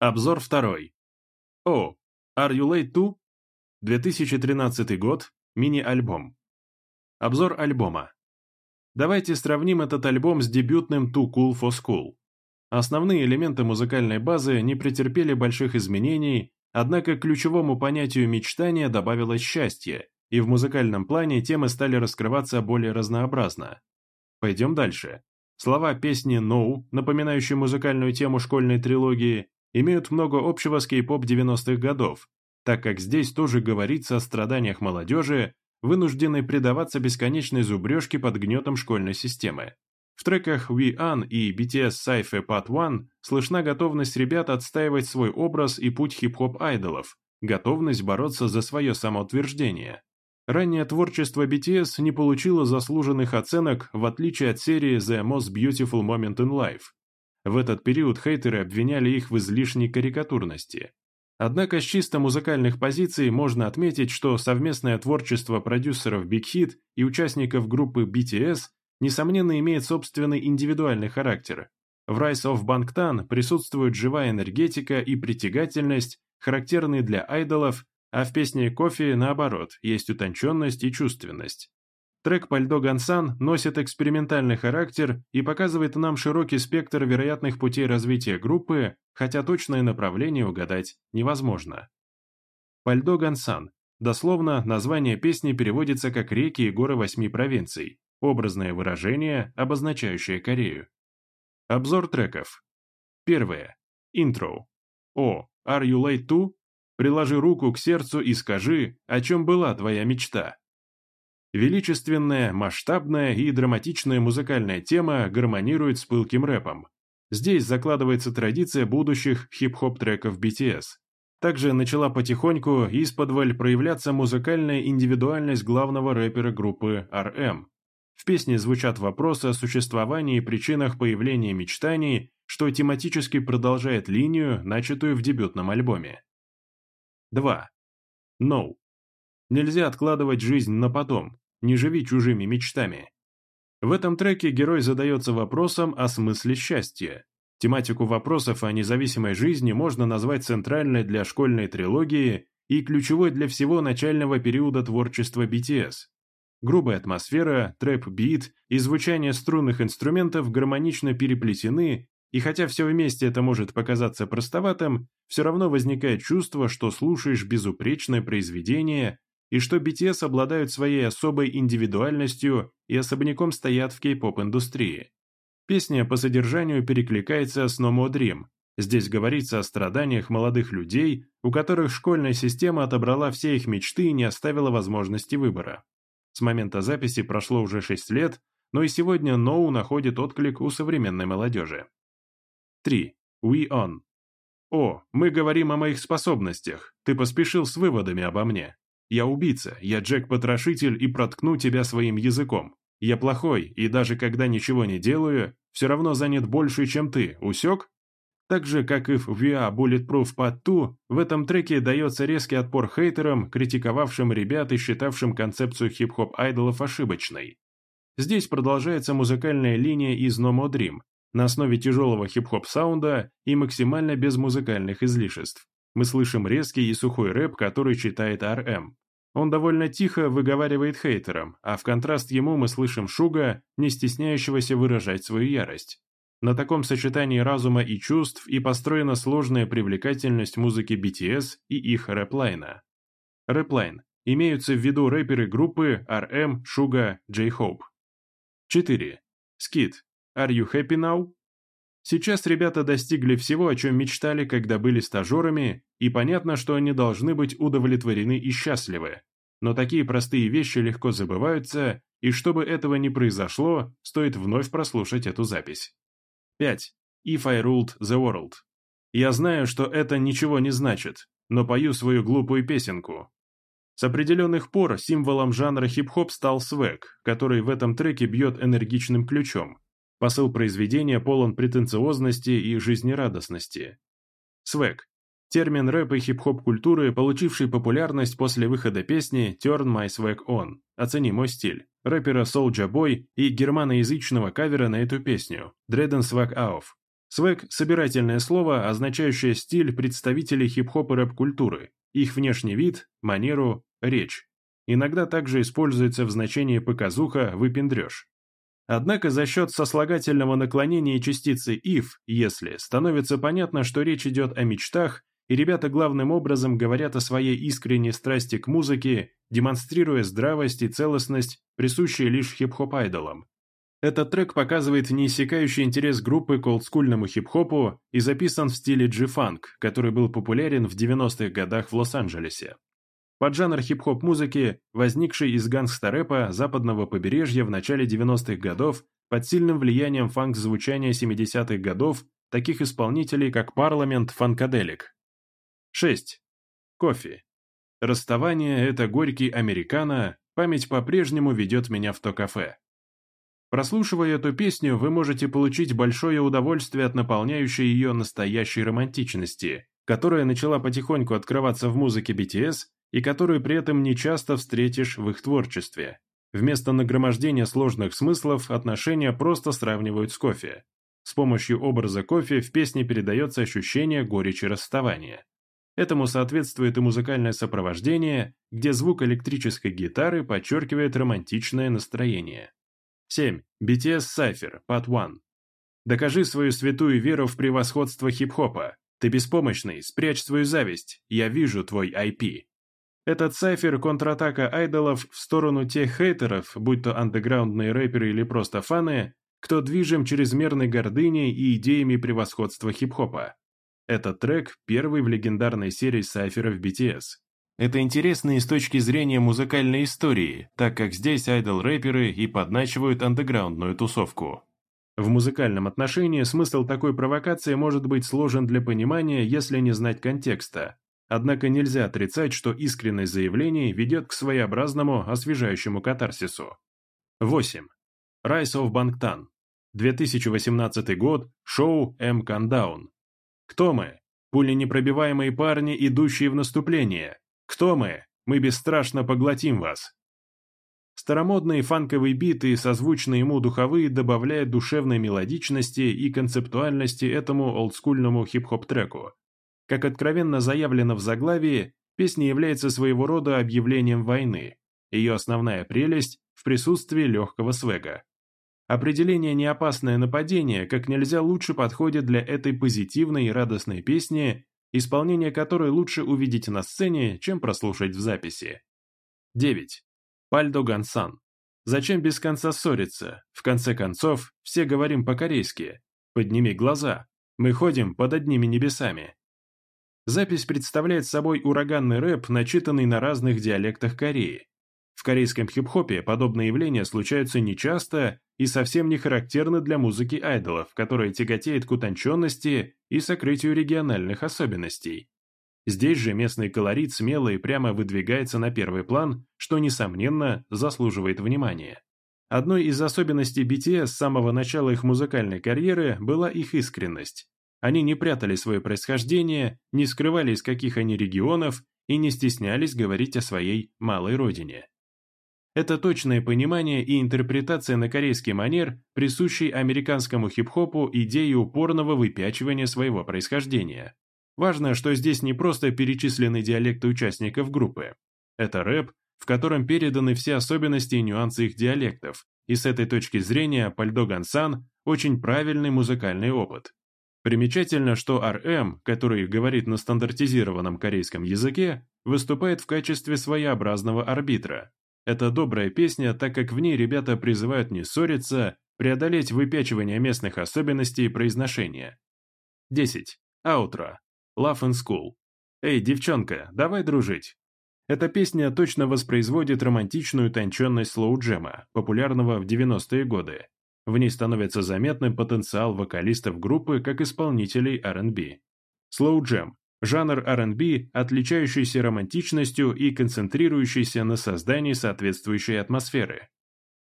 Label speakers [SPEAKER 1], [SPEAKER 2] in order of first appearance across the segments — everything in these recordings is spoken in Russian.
[SPEAKER 1] Обзор второй. О, Are You Late Too? 2013 год, мини-альбом. Обзор альбома. Давайте сравним этот альбом с дебютным Too Cool for School. Основные элементы музыкальной базы не претерпели больших изменений, однако ключевому понятию мечтания добавилось счастье, и в музыкальном плане темы стали раскрываться более разнообразно. Пойдем дальше. Слова песни «No», напоминающие музыкальную тему школьной трилогии, имеют много общего с кей-поп 90-х годов, так как здесь тоже говорится о страданиях молодежи, вынужденной предаваться бесконечной зубрежке под гнетом школьной системы. В треках We An и BTS Cypher Part 1 слышна готовность ребят отстаивать свой образ и путь хип-хоп-айдолов, готовность бороться за свое самоутверждение. Раннее творчество BTS не получило заслуженных оценок, в отличие от серии The Most Beautiful Moment in Life, в этот период хейтеры обвиняли их в излишней карикатурности. Однако с чисто музыкальных позиций можно отметить, что совместное творчество продюсеров Big Hit и участников группы BTS несомненно имеет собственный индивидуальный характер. В Rise of Bangtan присутствует живая энергетика и притягательность, характерные для айдолов, а в песне «Кофе» наоборот, есть утонченность и чувственность. Трек «Пальдо Гонсан» носит экспериментальный характер и показывает нам широкий спектр вероятных путей развития группы, хотя точное направление угадать невозможно. «Пальдо Гонсан» – дословно название песни переводится как «Реки и горы восьми провинций», образное выражение, обозначающее Корею. Обзор треков. Первое. Интро. О. Are you late too? Приложи руку к сердцу и скажи, о чем была твоя мечта. Величественная, масштабная и драматичная музыкальная тема гармонирует с пылким рэпом. Здесь закладывается традиция будущих хип-хоп треков BTS. Также начала потихоньку из подваль проявляться музыкальная индивидуальность главного рэпера группы RM. В песне звучат вопросы о существовании и причинах появления мечтаний, что тематически продолжает линию, начатую в дебютном альбоме. 2. No. Нельзя откладывать жизнь на потом, не живи чужими мечтами. В этом треке герой задается вопросом о смысле счастья. Тематику вопросов о независимой жизни можно назвать центральной для школьной трилогии и ключевой для всего начального периода творчества BTS. Грубая атмосфера, трэп-бит и звучание струнных инструментов гармонично переплетены, и хотя все вместе это может показаться простоватым, все равно возникает чувство, что слушаешь безупречное произведение, и что BTS обладают своей особой индивидуальностью и особняком стоят в кей-поп-индустрии. Песня по содержанию перекликается с No More Dream. Здесь говорится о страданиях молодых людей, у которых школьная система отобрала все их мечты и не оставила возможности выбора. С момента записи прошло уже 6 лет, но и сегодня Ноу находит отклик у современной молодежи. 3. We On. «О, мы говорим о моих способностях. Ты поспешил с выводами обо мне. Я убийца, я Джек-потрошитель и проткну тебя своим языком. Я плохой, и даже когда ничего не делаю, все равно занят больше, чем ты, усек?» Так же, как и в We Are Bulletproof Part 2, в этом треке дается резкий отпор хейтерам, критиковавшим ребят и считавшим концепцию хип-хоп-айдолов ошибочной. Здесь продолжается музыкальная линия из No More Dream на основе тяжелого хип-хоп-саунда и максимально без музыкальных излишеств. Мы слышим резкий и сухой рэп, который читает RM. Эм. Он довольно тихо выговаривает хейтерам, а в контраст ему мы слышим Шуга, не стесняющегося выражать свою ярость. На таком сочетании разума и чувств и построена сложная привлекательность музыки BTS и их рэплайна. Рэплайн. Имеются в виду рэперы группы RM, эм, Шуга, J-Hope. 4. Скит. Are you happy now? Сейчас ребята достигли всего, о чем мечтали, когда были стажерами, и понятно, что они должны быть удовлетворены и счастливы. Но такие простые вещи легко забываются, и чтобы этого не произошло, стоит вновь прослушать эту запись. 5. If I ruled the world. Я знаю, что это ничего не значит, но пою свою глупую песенку. С определенных пор символом жанра хип-хоп стал свэг, который в этом треке бьет энергичным ключом – Посыл произведения полон претенциозности и жизнерадостности. Свэг – термин рэп и хип-хоп культуры, получивший популярность после выхода песни «Turn my swag on» «Оцени мой стиль» рэпера Soulja Boy и германоязычного кавера на эту песню «Dredden Swag Auf». Свэг – собирательное слово, означающее стиль представителей хип-хоп и рэп-культуры, их внешний вид, манеру, речь. Иногда также используется в значении показуха «выпендрёж». Однако за счет сослагательного наклонения частицы if, если, становится понятно, что речь идет о мечтах, и ребята главным образом говорят о своей искренней страсти к музыке, демонстрируя здравость и целостность, присущие лишь хип-хоп-айдолам. Этот трек показывает неиссякающий интерес группы к олдскульному хип-хопу и записан в стиле G-Funk, который был популярен в 90-х годах в Лос-Анджелесе. Под жанр хип-хоп музыки, возникший из гангстер-рэпа западного побережья в начале 90-х годов под сильным влиянием фанк-звучания 70-х годов таких исполнителей, как Парламент Фанкаделик. 6. Кофе. Расставание – это горький американо, память по-прежнему ведет меня в то кафе. Прослушивая эту песню, вы можете получить большое удовольствие от наполняющей ее настоящей романтичности, которая начала потихоньку открываться в музыке BTS и которую при этом нечасто встретишь в их творчестве. Вместо нагромождения сложных смыслов отношения просто сравнивают с кофе. С помощью образа кофе в песне передается ощущение горечи расставания. Этому соответствует и музыкальное сопровождение, где звук электрической гитары подчеркивает романтичное настроение. 7. BTS Cypher, Part 1. Докажи свою святую веру в превосходство хип-хопа. Ты беспомощный, спрячь свою зависть, я вижу твой IP. Этот цифер контратака айдолов в сторону тех хейтеров, будь то андеграундные рэперы или просто фаны, кто движим чрезмерной гордыней и идеями превосходства хип-хопа. Этот трек – первый в легендарной серии сайферов BTS. Это интересно и с точки зрения музыкальной истории, так как здесь айдол-рэперы и подначивают андеграундную тусовку. В музыкальном отношении смысл такой провокации может быть сложен для понимания, если не знать контекста, Однако нельзя отрицать, что искренность заявлений ведет к своеобразному, освежающему катарсису. 8. Rise of Bangtan. 2018 год. Шоу М. Кандаун. Кто мы? Пули непробиваемые парни, идущие в наступление. Кто мы? Мы бесстрашно поглотим вас. Старомодные фанковые биты и созвучные ему духовые добавляют душевной мелодичности и концептуальности этому олдскульному хип-хоп треку, как откровенно заявлено в заглавии, песня является своего рода объявлением войны. Ее основная прелесть в присутствии легкого свега. Определение «неопасное нападение» как нельзя лучше подходит для этой позитивной и радостной песни, исполнение которой лучше увидеть на сцене, чем прослушать в записи. 9. Пальдо Гансан. Зачем без конца ссориться? В конце концов, все говорим по-корейски. Подними глаза. Мы ходим под одними небесами. Запись представляет собой ураганный рэп, начитанный на разных диалектах Кореи. В корейском хип-хопе подобные явления случаются нечасто и совсем не характерны для музыки айдолов, которая тяготеет к утонченности и сокрытию региональных особенностей. Здесь же местный колорит смело и прямо выдвигается на первый план, что, несомненно, заслуживает внимания. Одной из особенностей BTS с самого начала их музыкальной карьеры была их искренность. Они не прятали свое происхождение, не скрывали, из каких они регионов, и не стеснялись говорить о своей малой родине. Это точное понимание и интерпретация на корейский манер, присущей американскому хип-хопу идеи упорного выпячивания своего происхождения. Важно, что здесь не просто перечислены диалекты участников группы. Это рэп, в котором переданы все особенности и нюансы их диалектов, и с этой точки зрения Пальдо Гансан – очень правильный музыкальный опыт. Примечательно, что RM, который говорит на стандартизированном корейском языке, выступает в качестве своеобразного арбитра. Это добрая песня, так как в ней ребята призывают не ссориться, преодолеть выпячивание местных особенностей произношения. 10. Аутро. Love and School. «Эй, девчонка, давай дружить!» Эта песня точно воспроизводит романтичную утонченность слоу-джема, популярного в 90-е годы, в ней становится заметным потенциал вокалистов группы как исполнителей R&B. Slow Jam – жанр R&B, отличающийся романтичностью и концентрирующийся на создании соответствующей атмосферы.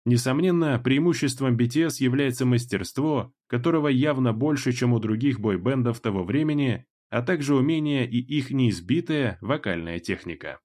[SPEAKER 1] Несомненно, преимуществом BTS является мастерство, которого явно больше, чем у других бойбендов того времени, а также умение и их неизбитая вокальная техника.